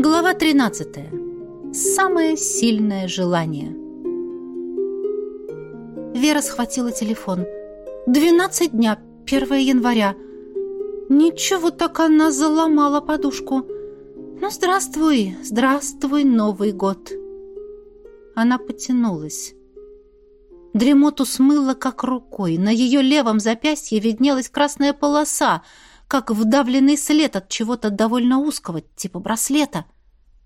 Глава 13. Самое сильное желание. Вера схватила телефон. 12 дня, 1 января. Ничего так она заломала подушку. Ну, здравствуй, здравствуй, Новый год. Она потянулась. Дремоту смыло как рукой. На ее левом запястье виднелась красная полоса — как вдавленный след от чего-то довольно узкого, типа браслета.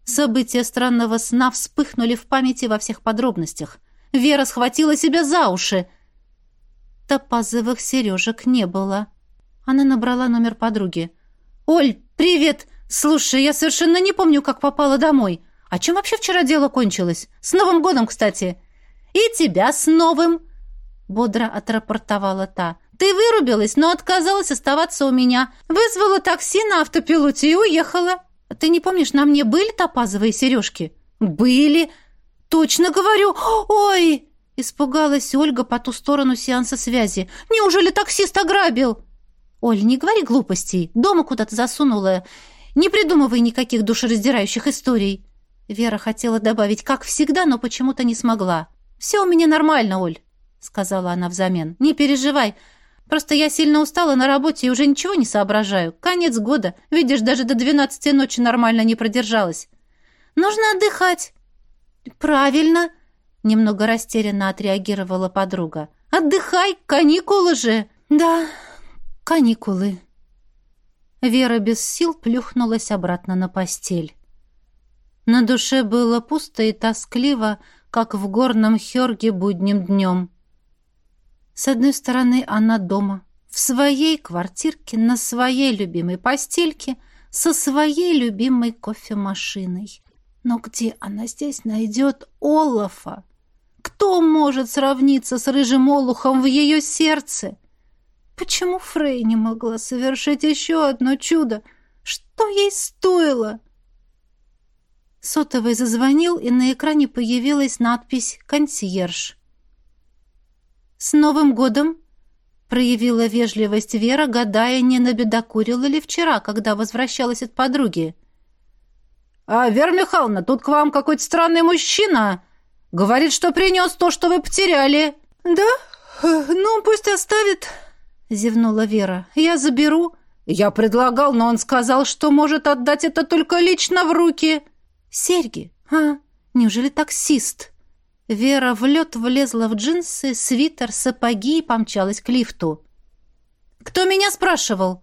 События странного сна вспыхнули в памяти во всех подробностях. Вера схватила себя за уши. Топазовых сережек не было. Она набрала номер подруги. «Оль, привет! Слушай, я совершенно не помню, как попала домой. А чем вообще вчера дело кончилось? С Новым годом, кстати!» «И тебя с новым!» Бодро отрапортовала та. Ты вырубилась, но отказалась оставаться у меня. Вызвала такси на автопилоте и уехала. Ты не помнишь, на мне были топазовые сережки? Были. Точно говорю. Ой! Испугалась Ольга по ту сторону сеанса связи. Неужели таксист ограбил? Оль, не говори глупостей. Дома куда-то засунула. Не придумывай никаких душераздирающих историй. Вера хотела добавить, как всегда, но почему-то не смогла. «Все у меня нормально, Оль», — сказала она взамен. «Не переживай. Просто я сильно устала на работе и уже ничего не соображаю. Конец года. Видишь, даже до двенадцати ночи нормально не продержалась. Нужно отдыхать. Правильно, немного растерянно отреагировала подруга. Отдыхай, каникулы же. Да, каникулы. Вера без сил плюхнулась обратно на постель. На душе было пусто и тоскливо, как в горном Хёрге будним днем. С одной стороны, она дома, в своей квартирке, на своей любимой постельке, со своей любимой кофемашиной. Но где она здесь найдет Олафа? Кто может сравниться с рыжим олухом в ее сердце? Почему Фрей не могла совершить еще одно чудо? Что ей стоило? Сотовый зазвонил, и на экране появилась надпись «Консьерж». «С Новым годом!» — проявила вежливость Вера, гадая, не набедокурила ли вчера, когда возвращалась от подруги. «А, Вера Михайловна, тут к вам какой-то странный мужчина. Говорит, что принес то, что вы потеряли». «Да? Ну, пусть оставит», — зевнула Вера. «Я заберу». «Я предлагал, но он сказал, что может отдать это только лично в руки». «Серьги? А, неужели таксист?» Вера в лед влезла в джинсы, свитер, сапоги и помчалась к лифту. «Кто меня спрашивал?»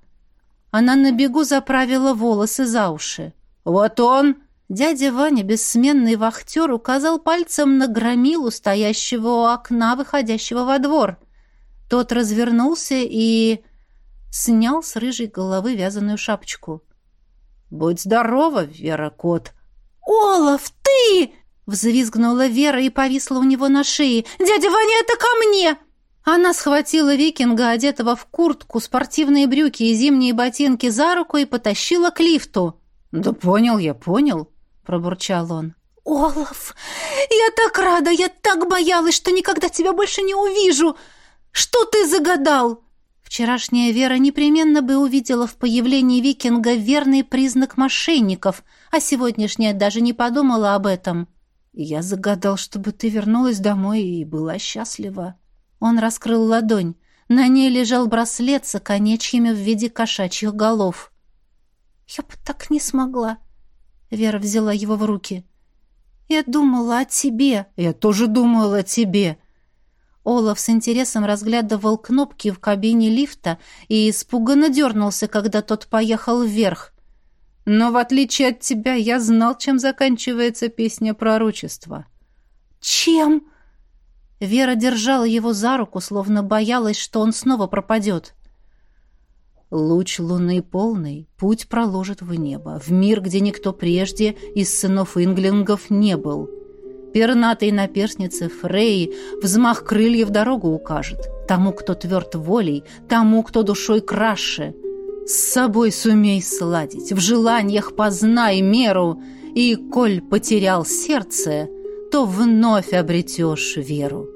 Она на бегу заправила волосы за уши. «Вот он!» Дядя Ваня, бессменный вахтер, указал пальцем на громилу, стоящего у окна, выходящего во двор. Тот развернулся и снял с рыжей головы вязаную шапочку. «Будь здорова, Вера Кот!» «Олаф, ты!» Взвизгнула Вера и повисла у него на шее. «Дядя Ваня, это ко мне!» Она схватила викинга, одетого в куртку, спортивные брюки и зимние ботинки за руку и потащила к лифту. «Да понял я, понял», — пробурчал он. «Олаф, я так рада, я так боялась, что никогда тебя больше не увижу! Что ты загадал?» Вчерашняя Вера непременно бы увидела в появлении викинга верный признак мошенников, а сегодняшняя даже не подумала об этом. Я загадал, чтобы ты вернулась домой и была счастлива. Он раскрыл ладонь. На ней лежал браслет с оконечьями в виде кошачьих голов. Я бы так не смогла. Вера взяла его в руки. Я думала о тебе. Я тоже думала о тебе. Олаф с интересом разглядывал кнопки в кабине лифта и испуганно дернулся, когда тот поехал вверх. Но в отличие от тебя, я знал, чем заканчивается песня пророчества. Чем? Вера держала его за руку, словно боялась, что он снова пропадет. Луч луны полный путь проложит в небо, в мир, где никто прежде из сынов инглингов не был. Пернатый наперстнице Фрей взмах крыльев дорогу укажет. Тому, кто тверд волей, тому, кто душой краше — с собой сумей сладить, в желаниях познай меру, и, коль потерял сердце, то вновь обретешь веру.